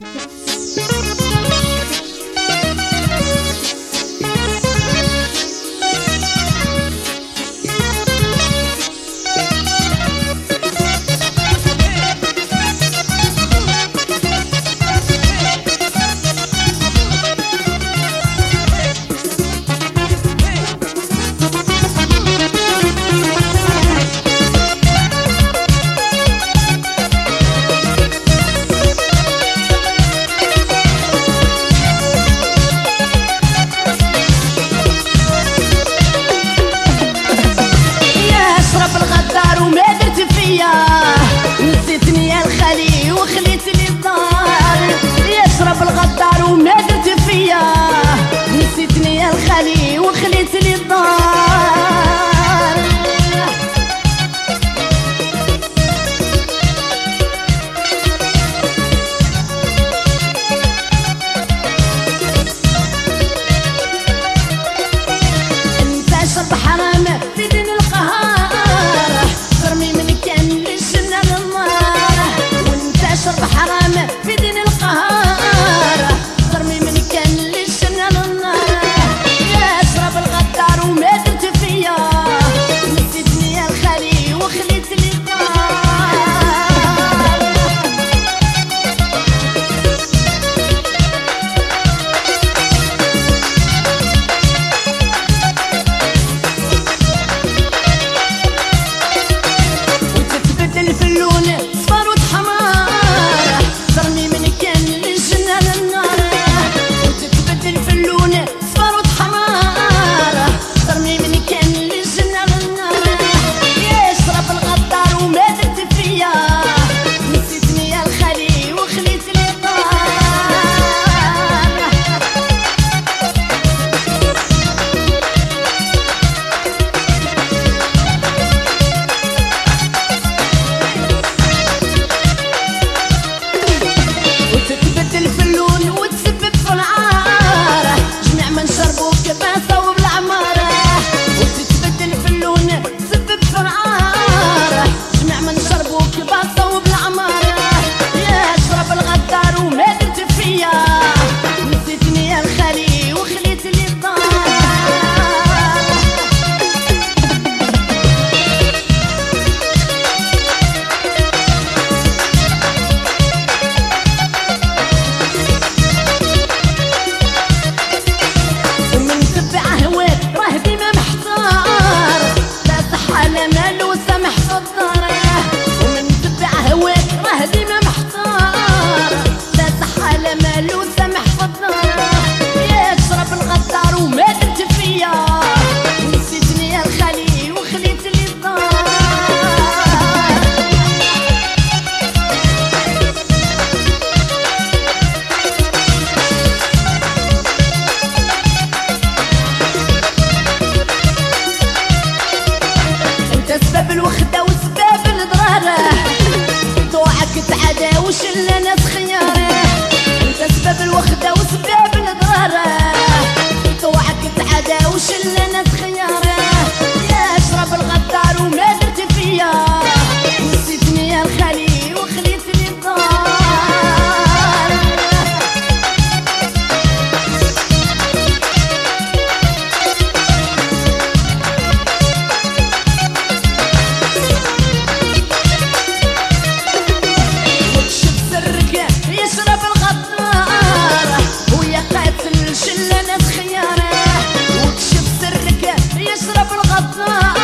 We'll be right back. was dead. I'm Allah'a